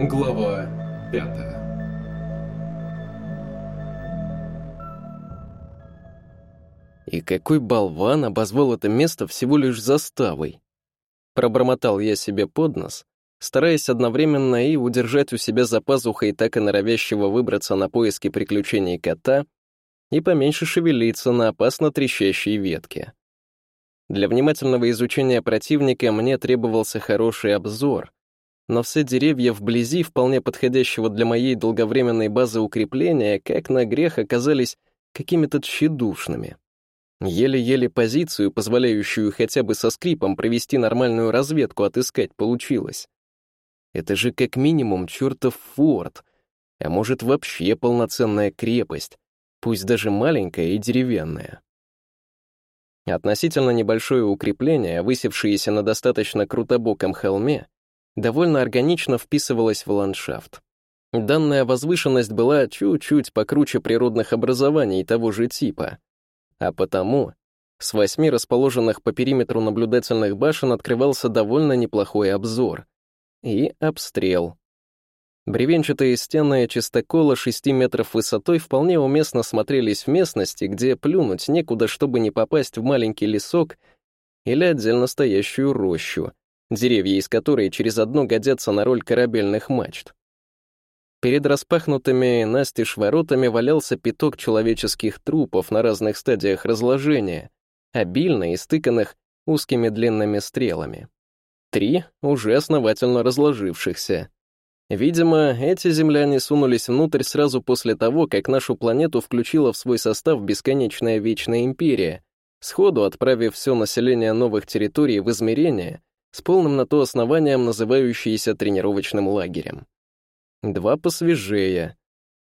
Глава пятая И какой болван обозвал это место всего лишь заставой? Пробормотал я себе под нос, стараясь одновременно и удержать у себя за пазухой так и норовящего выбраться на поиски приключений кота и поменьше шевелиться на опасно трещащей ветке. Для внимательного изучения противника мне требовался хороший обзор, но все деревья вблизи вполне подходящего для моей долговременной базы укрепления, как на грех, оказались какими-то тщедушными. Еле-еле позицию, позволяющую хотя бы со скрипом провести нормальную разведку, отыскать получилось. Это же как минимум чертов форт, а может вообще полноценная крепость, пусть даже маленькая и деревянная. Относительно небольшое укрепление, высевшееся на достаточно крутобоком холме, довольно органично вписывалось в ландшафт. Данная возвышенность была чуть-чуть покруче природных образований того же типа, а потому с восьми расположенных по периметру наблюдательных башен открывался довольно неплохой обзор. И обстрел. Бревенчатые стены чистокола 6 метров высотой вполне уместно смотрелись в местности, где плюнуть некуда, чтобы не попасть в маленький лесок или отдельно стоящую рощу, деревья из которой через одно годятся на роль корабельных мачт. Перед распахнутыми настежь воротами валялся пяток человеческих трупов на разных стадиях разложения, обильно истыканных узкими длинными стрелами. Три уже основательно разложившихся. Видимо, эти земляне сунулись внутрь сразу после того, как нашу планету включила в свой состав бесконечная Вечная Империя, сходу отправив все население новых территорий в измерение с полным на то основанием, называющееся тренировочным лагерем. Два посвежее.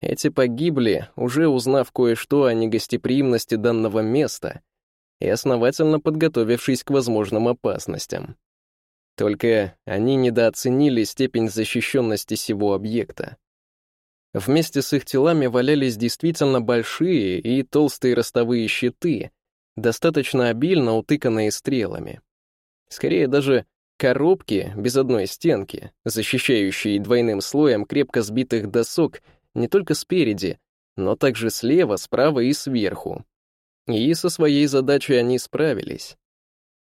Эти погибли, уже узнав кое-что о негостеприимности данного места и основательно подготовившись к возможным опасностям. Только они недооценили степень защищенности сего объекта. Вместе с их телами валялись действительно большие и толстые ростовые щиты, достаточно обильно утыканные стрелами. Скорее даже Коробки без одной стенки, защищающие двойным слоем крепко сбитых досок не только спереди, но также слева, справа и сверху. И со своей задачей они справились.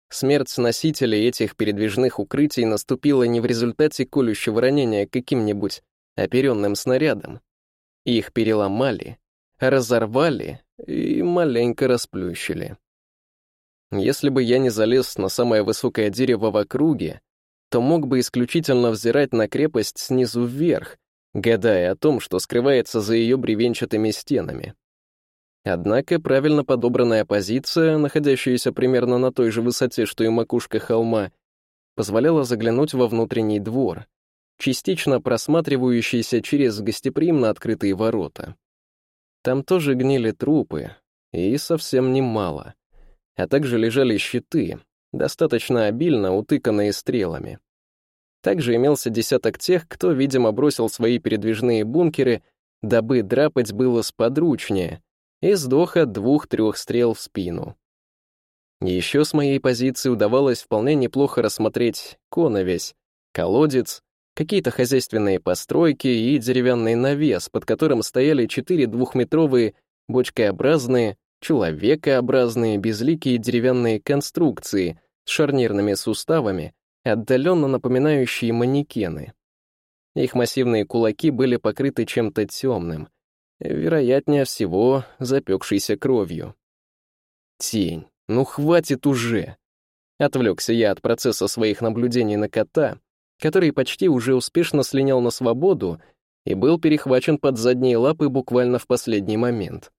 Смерть носителей этих передвижных укрытий наступила не в результате колющего ранения каким-нибудь оперенным снарядом. Их переломали, разорвали и маленько расплющили. Если бы я не залез на самое высокое дерево в округе, то мог бы исключительно взирать на крепость снизу вверх, гадая о том, что скрывается за ее бревенчатыми стенами. Однако правильно подобранная позиция, находящаяся примерно на той же высоте, что и макушка холма, позволяла заглянуть во внутренний двор, частично просматривающийся через гостеприимно открытые ворота. Там тоже гнили трупы, и совсем немало а также лежали щиты, достаточно обильно утыканные стрелами. Также имелся десяток тех, кто, видимо, бросил свои передвижные бункеры, дабы драпать было сподручнее, и сдох двух-трех стрел в спину. Еще с моей позиции удавалось вполне неплохо рассмотреть коновесь, колодец, какие-то хозяйственные постройки и деревянный навес, под которым стояли четыре двухметровые бочкообразные человекообразные безликие деревянные конструкции с шарнирными суставами, отдаленно напоминающие манекены. Их массивные кулаки были покрыты чем-то темным, вероятнее всего, запекшейся кровью. Тень, ну хватит уже! Отвлекся я от процесса своих наблюдений на кота, который почти уже успешно слинял на свободу и был перехвачен под задние лапы буквально в последний момент.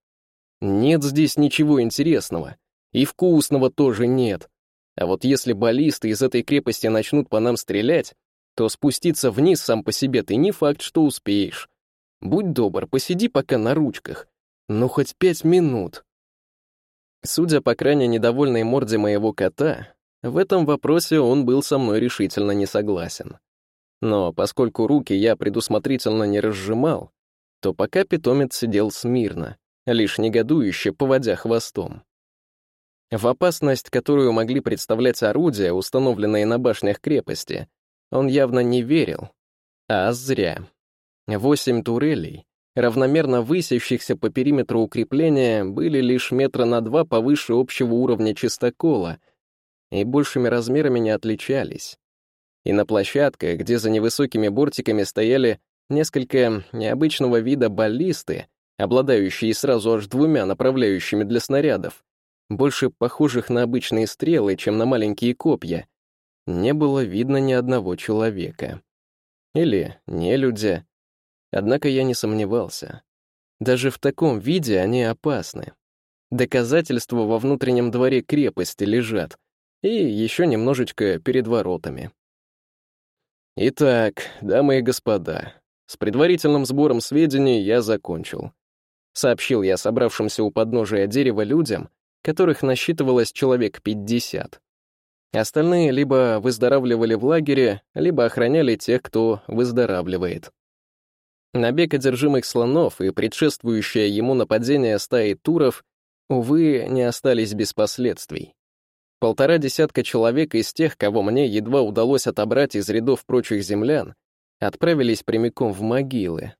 Нет здесь ничего интересного. И вкусного тоже нет. А вот если баллисты из этой крепости начнут по нам стрелять, то спуститься вниз сам по себе ты не факт, что успеешь. Будь добр, посиди пока на ручках. Ну, хоть пять минут. Судя по крайне недовольной морде моего кота, в этом вопросе он был со мной решительно не согласен. Но поскольку руки я предусмотрительно не разжимал, то пока питомец сидел смирно, лишь негодующе поводя хвостом. В опасность, которую могли представлять орудия, установленные на башнях крепости, он явно не верил, А зря. Восемь турелей, равномерно высящихся по периметру укрепления, были лишь метра на два повыше общего уровня чистокола и большими размерами не отличались. И на площадках, где за невысокими бортиками стояли несколько необычного вида баллисты, обладающие сразу аж двумя направляющими для снарядов, больше похожих на обычные стрелы, чем на маленькие копья, не было видно ни одного человека. Или нелюдя. Однако я не сомневался. Даже в таком виде они опасны. Доказательства во внутреннем дворе крепости лежат, и еще немножечко перед воротами. Итак, дамы и господа, с предварительным сбором сведений я закончил. Сообщил я собравшимся у подножия дерева людям, которых насчитывалось человек 50. Остальные либо выздоравливали в лагере, либо охраняли тех, кто выздоравливает. Набег одержимых слонов и предшествующее ему нападение стаи туров, увы, не остались без последствий. Полтора десятка человек из тех, кого мне едва удалось отобрать из рядов прочих землян, отправились прямиком в могилы.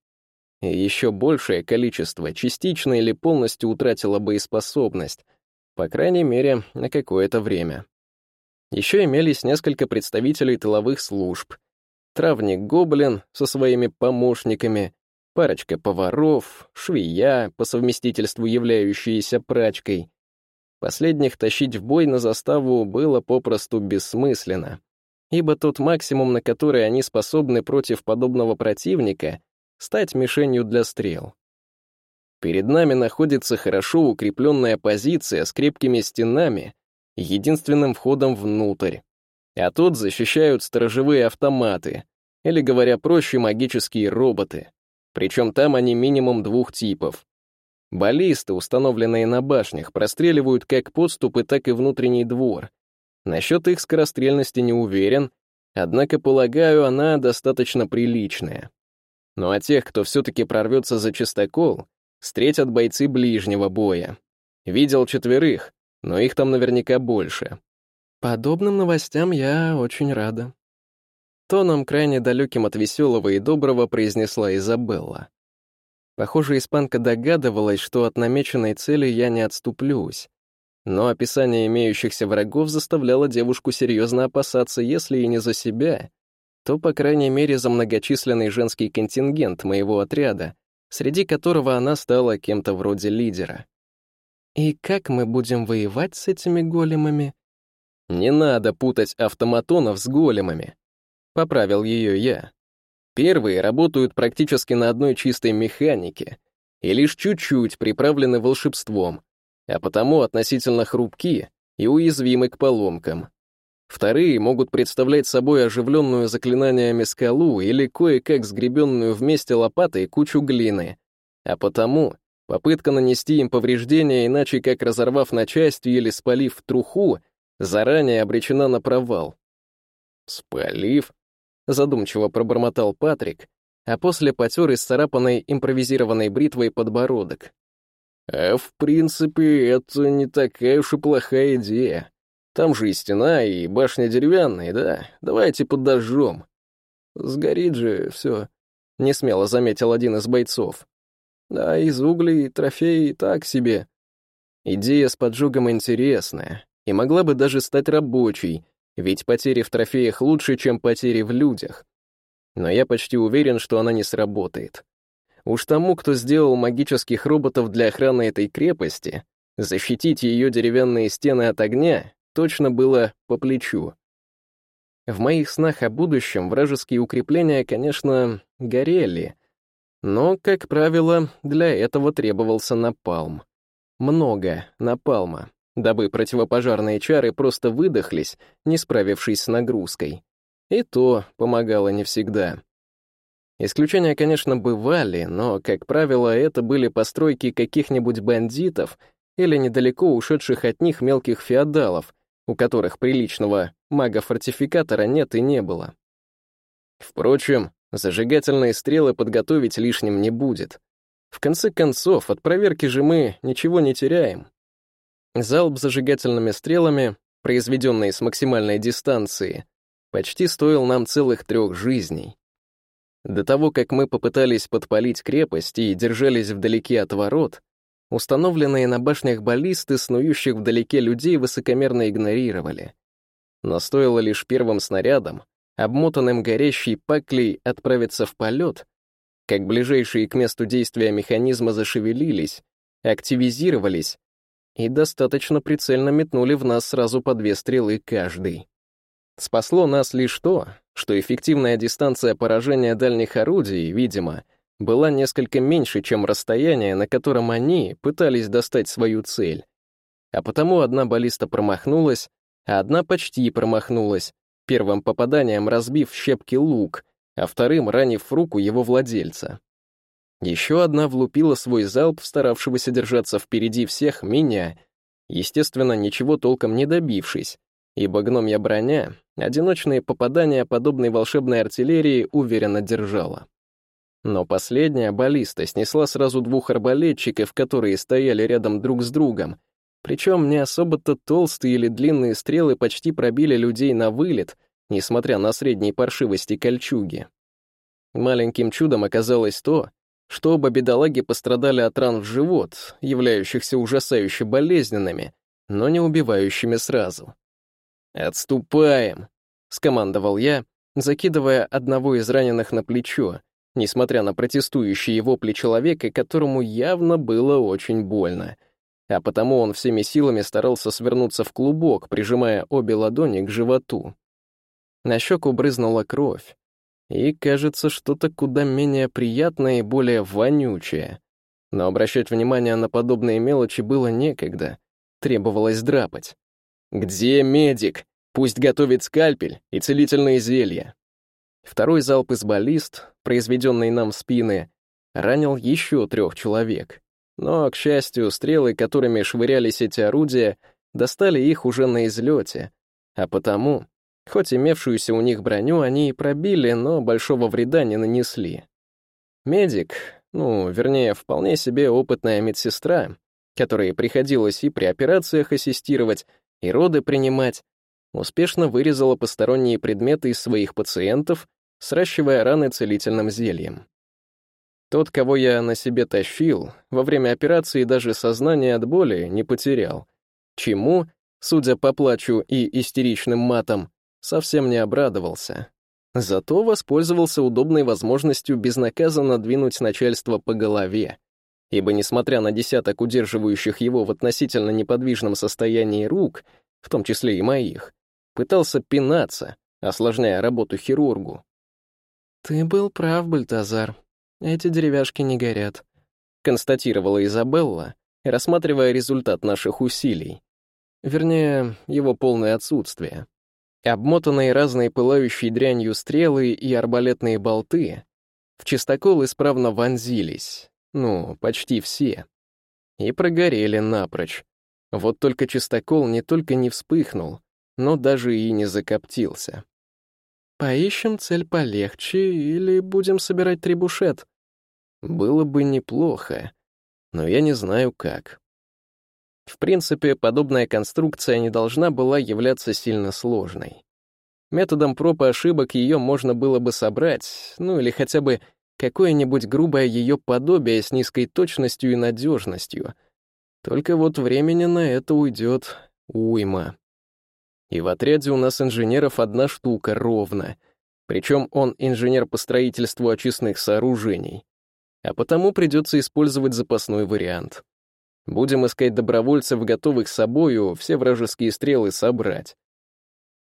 И еще большее количество частично или полностью утратило боеспособность, по крайней мере, на какое-то время. Еще имелись несколько представителей тыловых служб. Травник-гоблин со своими помощниками, парочка поваров, швея, по совместительству являющиеся прачкой. Последних тащить в бой на заставу было попросту бессмысленно ибо тот максимум, на который они способны против подобного противника, стать мишенью для стрел. Перед нами находится хорошо укрепленная позиция с крепкими стенами единственным входом внутрь, а тут защищают сторожевые автоматы, или, говоря проще, магические роботы, причем там они минимум двух типов. Баллисты, установленные на башнях, простреливают как подступы, так и внутренний двор, Насчет их скорострельности не уверен, однако, полагаю, она достаточно приличная. Ну а тех, кто все-таки прорвется за чистокол, встретят бойцы ближнего боя. Видел четверых, но их там наверняка больше. Подобным новостям я очень рада. Тоном крайне далеким от веселого и доброго произнесла Изабелла. Похоже, испанка догадывалась, что от намеченной цели я не отступлюсь, но описание имеющихся врагов заставляло девушку серьезно опасаться, если и не за себя, то, по крайней мере, за многочисленный женский контингент моего отряда, среди которого она стала кем-то вроде лидера. «И как мы будем воевать с этими големами?» «Не надо путать автоматонов с големами», — поправил ее я. Первые работают практически на одной чистой механике и лишь чуть-чуть приправлены волшебством, а потому относительно хрупки и уязвимы к поломкам. Вторые могут представлять собой оживленную заклинаниями скалу или кое-как сгребенную вместе лопатой кучу глины, а потому попытка нанести им повреждения, иначе как разорвав на части или спалив труху, заранее обречена на провал. «Спалив?» — задумчиво пробормотал Патрик, а после потер исцарапанной импровизированной бритвой подбородок. А в принципе, это не такая уж и плохая идея. Там же и стена, и башня деревянная, да? Давайте подожжем. Сгорит же все, — несмело заметил один из бойцов. Да, из углей трофеи так себе. Идея с поджогом интересная, и могла бы даже стать рабочей, ведь потери в трофеях лучше, чем потери в людях. Но я почти уверен, что она не сработает. Уж тому, кто сделал магических роботов для охраны этой крепости, защитить ее деревянные стены от огня точно было по плечу. В моих снах о будущем вражеские укрепления, конечно, горели, но, как правило, для этого требовался напалм. Много напалма, дабы противопожарные чары просто выдохлись, не справившись с нагрузкой. И то помогало не всегда. Исключения, конечно, бывали, но, как правило, это были постройки каких-нибудь бандитов или недалеко ушедших от них мелких феодалов, у которых приличного мага-фортификатора нет и не было. Впрочем, зажигательные стрелы подготовить лишним не будет. В конце концов, от проверки же мы ничего не теряем. Залп зажигательными стрелами, произведенный с максимальной дистанции, почти стоил нам целых трех жизней. До того, как мы попытались подпалить крепость и держались вдалеке от ворот, установленные на башнях баллисты, снующих вдалеке людей, высокомерно игнорировали. Но стоило лишь первым снарядом, обмотанным горящей паклей, отправиться в полет, как ближайшие к месту действия механизма зашевелились, активизировались и достаточно прицельно метнули в нас сразу по две стрелы каждый. Спасло нас лишь то, что эффективная дистанция поражения дальних орудий, видимо, была несколько меньше, чем расстояние, на котором они пытались достать свою цель. А потому одна баллиста промахнулась, а одна почти промахнулась, первым попаданием разбив щепки лук, а вторым ранив руку его владельца. Еще одна влупила свой залп, старавшегося держаться впереди всех, меня, естественно, ничего толком не добившись, ибо гномья броня одиночные попадания подобной волшебной артиллерии уверенно держала. Но последняя баллиста снесла сразу двух арбалетчиков, которые стояли рядом друг с другом, причем не особо-то толстые или длинные стрелы почти пробили людей на вылет, несмотря на средней паршивости кольчуги. Маленьким чудом оказалось то, что оба бедолаги пострадали от ран в живот, являющихся ужасающе болезненными, но не убивающими сразу. «Отступаем!» — скомандовал я, закидывая одного из раненых на плечо, несмотря на протестующие вопли человека, которому явно было очень больно. А потому он всеми силами старался свернуться в клубок, прижимая обе ладони к животу. На щеку брызнула кровь, и, кажется, что-то куда менее приятное и более вонючее. Но обращать внимание на подобные мелочи было некогда. Требовалось драпать. «Где медик? Пусть готовит скальпель и целительные зелья». Второй залп из баллист, произведенный нам в спины, ранил еще трех человек. Но, к счастью, стрелы, которыми швырялись эти орудия, достали их уже на излете, а потому Хоть имевшуюся у них броню они и пробили, но большого вреда не нанесли. Медик, ну, вернее, вполне себе опытная медсестра, которой приходилось и при операциях ассистировать, и роды принимать, успешно вырезала посторонние предметы из своих пациентов, сращивая раны целительным зельем. Тот, кого я на себе тащил, во время операции даже сознание от боли не потерял. Чему, судя по плачу и истеричным матам, совсем не обрадовался. Зато воспользовался удобной возможностью безнаказанно двинуть начальство по голове. Ибо, несмотря на десяток удерживающих его в относительно неподвижном состоянии рук, в том числе и моих, пытался пинаться, осложняя работу хирургу. «Ты был прав, Бальтазар. Эти деревяшки не горят», — констатировала Изабелла, рассматривая результат наших усилий. Вернее, его полное отсутствие. Обмотанные разной пылающей дрянью стрелы и арбалетные болты в чистокол исправно вонзились, ну, почти все, и прогорели напрочь. Вот только чистокол не только не вспыхнул, но даже и не закоптился. «Поищем цель полегче или будем собирать трибушет?» Было бы неплохо, но я не знаю как. В принципе, подобная конструкция не должна была являться сильно сложной. Методом проб и ошибок ее можно было бы собрать, ну или хотя бы какое-нибудь грубое ее подобие с низкой точностью и надежностью. Только вот времени на это уйдет уйма. И в отряде у нас инженеров одна штука ровно. Причем он инженер по строительству очистных сооружений. А потому придется использовать запасной вариант. Будем искать добровольцев, готовых собою все вражеские стрелы собрать.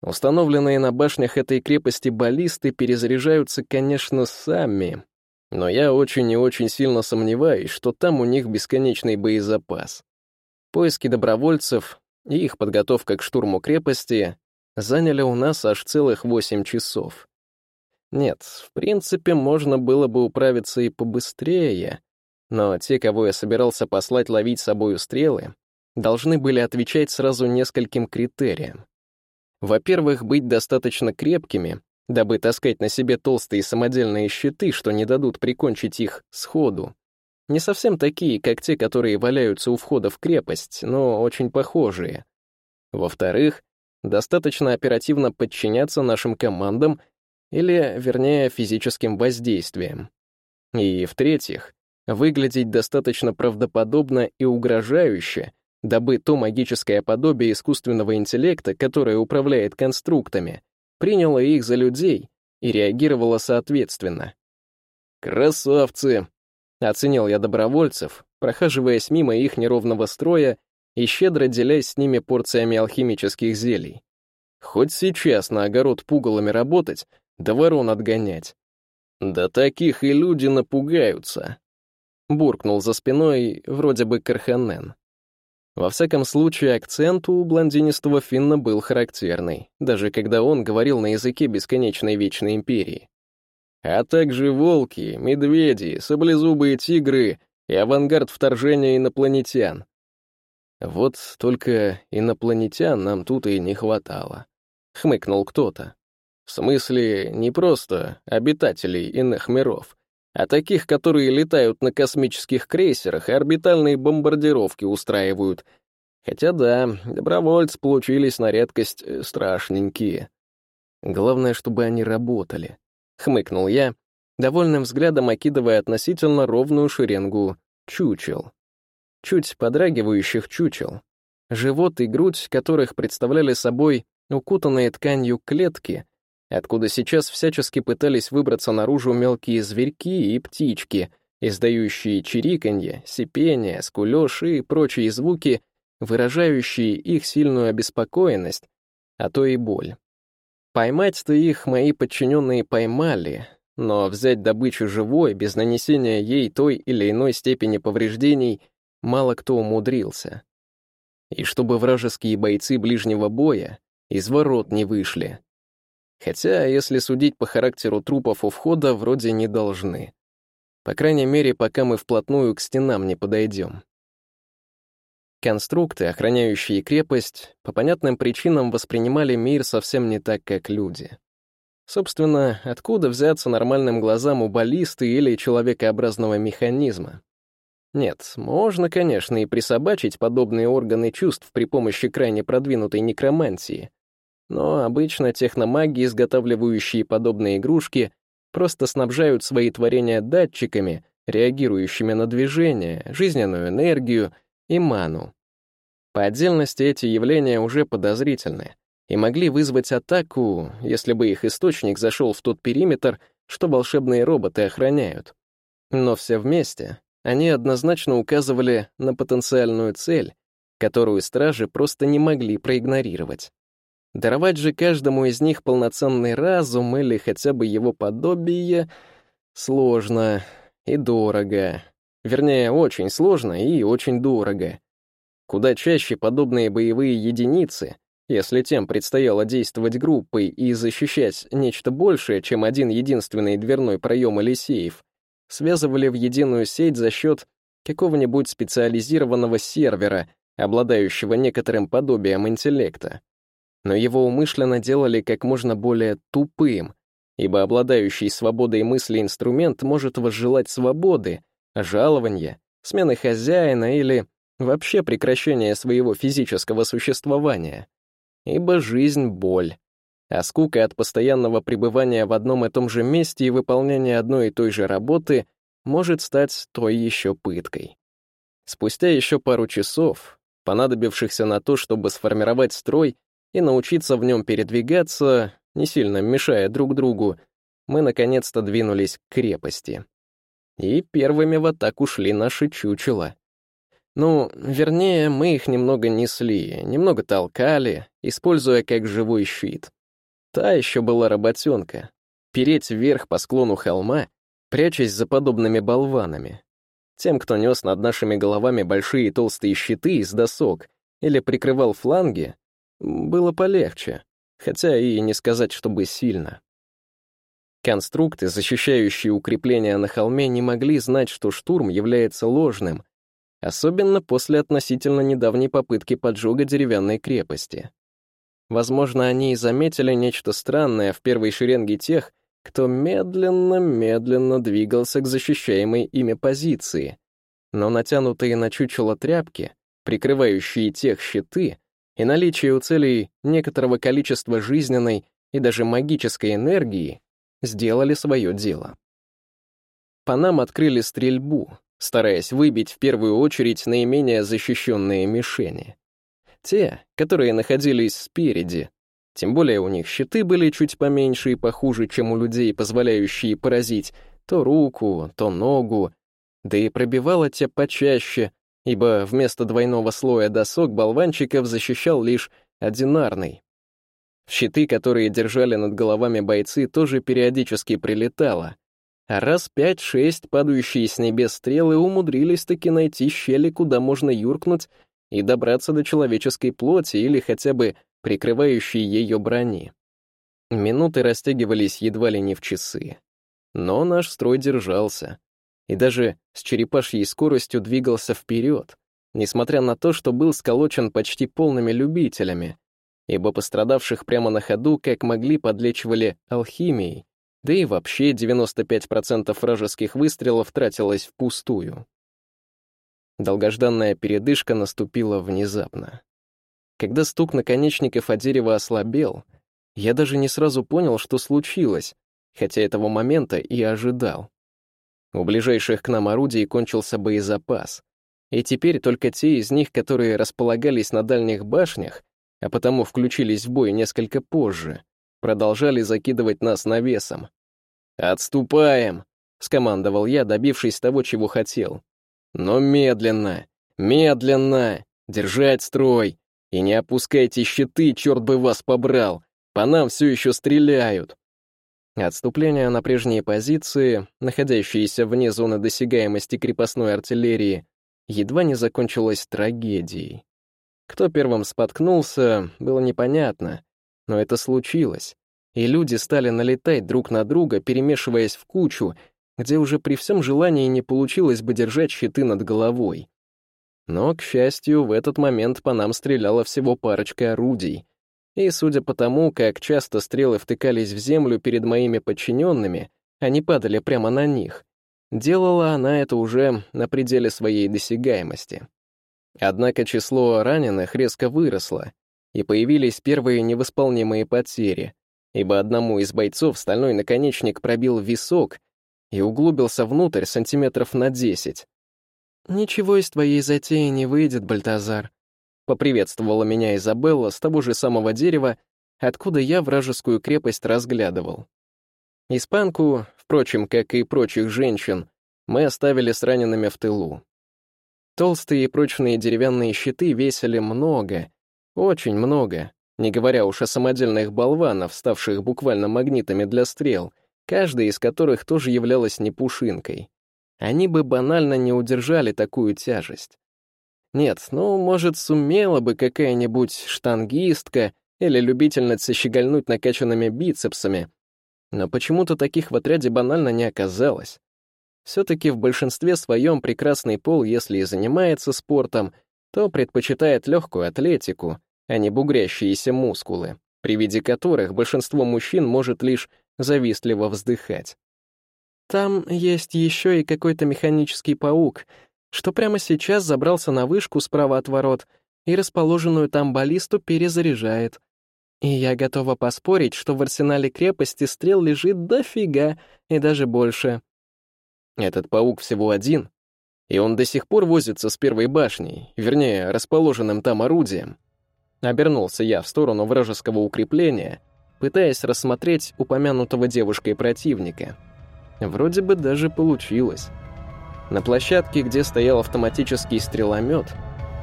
Установленные на башнях этой крепости баллисты перезаряжаются, конечно, сами, но я очень и очень сильно сомневаюсь, что там у них бесконечный боезапас. Поиски добровольцев и их подготовка к штурму крепости заняли у нас аж целых восемь часов. Нет, в принципе, можно было бы управиться и побыстрее, но те, кого я собирался послать ловить собою стрелы, должны были отвечать сразу нескольким критериям. Во-первых, быть достаточно крепкими, дабы таскать на себе толстые самодельные щиты, что не дадут прикончить их сходу. Не совсем такие, как те, которые валяются у входа в крепость, но очень похожие. Во-вторых, достаточно оперативно подчиняться нашим командам или, вернее, физическим воздействием. И, в-третьих, выглядеть достаточно правдоподобно и угрожающе, дабы то магическое подобие искусственного интеллекта, которое управляет конструктами, приняло их за людей и реагировало соответственно. «Красавцы!» — оценил я добровольцев, прохаживаясь мимо их неровного строя и щедро делясь с ними порциями алхимических зелий. Хоть сейчас на огород пугалами работать, да ворон отгонять. Да таких и люди напугаются. Буркнул за спиной вроде бы Карханен. Во всяком случае, акцент у блондинистого Финна был характерный, даже когда он говорил на языке бесконечной Вечной Империи. А также волки, медведи, саблезубые тигры и авангард вторжения инопланетян. Вот только инопланетян нам тут и не хватало. Хмыкнул кто-то. В смысле, не просто обитателей иных миров, а таких, которые летают на космических крейсерах и орбитальные бомбардировки устраивают. Хотя да, добровольцы получились на редкость э, страшненькие. Главное, чтобы они работали. Хмыкнул я, довольным взглядом окидывая относительно ровную шеренгу чучел. Чуть подрагивающих чучел. Живот и грудь которых представляли собой укутанные тканью клетки — откуда сейчас всячески пытались выбраться наружу мелкие зверьки и птички, издающие чириканье, сипение, скулёж и прочие звуки, выражающие их сильную обеспокоенность, а то и боль. Поймать-то их мои подчиненные поймали, но взять добычу живой, без нанесения ей той или иной степени повреждений, мало кто умудрился. И чтобы вражеские бойцы ближнего боя из ворот не вышли, Хотя, если судить по характеру трупов у входа, вроде не должны. По крайней мере, пока мы вплотную к стенам не подойдем. Конструкты, охраняющие крепость, по понятным причинам воспринимали мир совсем не так, как люди. Собственно, откуда взяться нормальным глазам у баллисты или человекообразного механизма? Нет, можно, конечно, и присобачить подобные органы чувств при помощи крайне продвинутой некромантии, но обычно техномаги, изготавливающие подобные игрушки, просто снабжают свои творения датчиками, реагирующими на движение, жизненную энергию и ману. По отдельности эти явления уже подозрительны и могли вызвать атаку, если бы их источник зашел в тот периметр, что волшебные роботы охраняют. Но все вместе они однозначно указывали на потенциальную цель, которую стражи просто не могли проигнорировать. Даровать же каждому из них полноценный разум или хотя бы его подобие сложно и дорого. Вернее, очень сложно и очень дорого. Куда чаще подобные боевые единицы, если тем предстояло действовать группой и защищать нечто большее, чем один единственный дверной проем или сейф, связывали в единую сеть за счет какого-нибудь специализированного сервера, обладающего некоторым подобием интеллекта но его умышленно делали как можно более тупым, ибо обладающий свободой мысли инструмент может возжелать свободы, жалования, смены хозяина или вообще прекращения своего физического существования. Ибо жизнь — боль, а скука от постоянного пребывания в одном и том же месте и выполнения одной и той же работы может стать той еще пыткой. Спустя еще пару часов, понадобившихся на то, чтобы сформировать строй, и научиться в нем передвигаться, не сильно мешая друг другу, мы наконец-то двинулись к крепости. И первыми в атаку шли наши чучела. Ну, вернее, мы их немного несли, немного толкали, используя как живой щит. Та еще была работенка. Переть вверх по склону холма, прячась за подобными болванами. Тем, кто нес над нашими головами большие толстые щиты из досок или прикрывал фланги, было полегче, хотя и не сказать, чтобы сильно. Конструкты, защищающие укрепления на холме, не могли знать, что штурм является ложным, особенно после относительно недавней попытки поджога деревянной крепости. Возможно, они и заметили нечто странное в первой шеренге тех, кто медленно-медленно двигался к защищаемой ими позиции, но натянутые на чучело тряпки, прикрывающие тех щиты, и наличие у целей некоторого количества жизненной и даже магической энергии сделали свое дело. По нам открыли стрельбу, стараясь выбить в первую очередь наименее защищенные мишени. Те, которые находились спереди, тем более у них щиты были чуть поменьше и похуже, чем у людей, позволяющие поразить то руку, то ногу, да и пробивало те почаще, ибо вместо двойного слоя досок болванчиков защищал лишь одинарный. Щиты, которые держали над головами бойцы, тоже периодически прилетало, а раз пять-шесть падающие с небес стрелы умудрились таки найти щели, куда можно юркнуть и добраться до человеческой плоти или хотя бы прикрывающей ее брони. Минуты растягивались едва ли не в часы. Но наш строй держался. И даже с черепашьей скоростью двигался вперед, несмотря на то, что был сколочен почти полными любителями, ибо пострадавших прямо на ходу как могли подлечивали алхимией, да и вообще 95% вражеских выстрелов тратилось впустую. Долгожданная передышка наступила внезапно. Когда стук наконечников о дерево ослабел, я даже не сразу понял, что случилось, хотя этого момента и ожидал. У ближайших к нам орудий кончился боезапас, и теперь только те из них, которые располагались на дальних башнях, а потому включились в бой несколько позже, продолжали закидывать нас навесом. «Отступаем!» — скомандовал я, добившись того, чего хотел. «Но медленно, медленно! Держать строй! И не опускайте щиты, черт бы вас побрал! По нам все еще стреляют!» Отступление на прежние позиции, находящиеся вне зоны досягаемости крепостной артиллерии, едва не закончилось трагедией. Кто первым споткнулся, было непонятно, но это случилось, и люди стали налетать друг на друга, перемешиваясь в кучу, где уже при всем желании не получилось бы держать щиты над головой. Но, к счастью, в этот момент по нам стреляла всего парочка орудий, и, судя по тому, как часто стрелы втыкались в землю перед моими подчиненными, они падали прямо на них, делала она это уже на пределе своей досягаемости. Однако число раненых резко выросло, и появились первые невосполнимые потери, ибо одному из бойцов стальной наконечник пробил висок и углубился внутрь сантиметров на десять. «Ничего из твоей затеи не выйдет, Бальтазар», — поприветствовала меня Изабелла с того же самого дерева, откуда я вражескую крепость разглядывал. Испанку, впрочем, как и прочих женщин, мы оставили с ранеными в тылу. Толстые и прочные деревянные щиты весили много, очень много, не говоря уж о самодельных болванах, ставших буквально магнитами для стрел, каждая из которых тоже являлась не пушинкой. Они бы банально не удержали такую тяжесть. Нет, ну, может, сумела бы какая-нибудь штангистка или любительница щегольнуть накачанными бицепсами, но почему-то таких в отряде банально не оказалось. Все-таки в большинстве своем прекрасный пол, если и занимается спортом, то предпочитает легкую атлетику, а не бугрящиеся мускулы, при виде которых большинство мужчин может лишь завистливо вздыхать. Там есть еще и какой-то механический паук, что прямо сейчас забрался на вышку справа от ворот и расположенную там баллисту перезаряжает. И я готова поспорить, что в арсенале крепости стрел лежит дофига и даже больше. Этот паук всего один, и он до сих пор возится с первой башней, вернее, расположенным там орудием. Обернулся я в сторону вражеского укрепления, пытаясь рассмотреть упомянутого девушкой противника. Вроде бы даже получилось. На площадке, где стоял автоматический стреломет,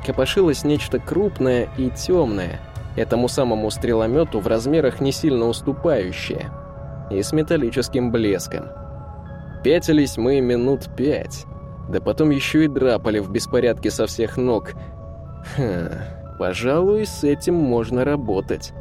копошилось нечто крупное и темное, этому самому стреломету в размерах не сильно уступающее, и с металлическим блеском. Пятились мы минут пять, да потом еще и драпали в беспорядке со всех ног. Хм... Пожалуй, с этим можно работать.